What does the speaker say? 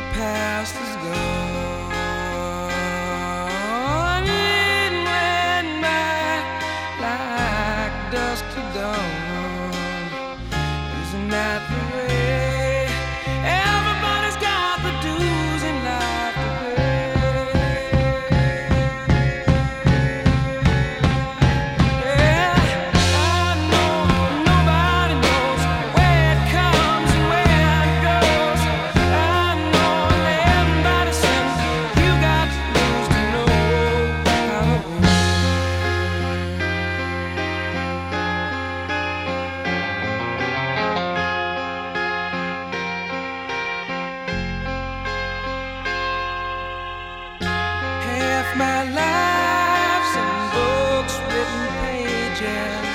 the past is gone. It went back like dust to dawn. My life's in books, written pages.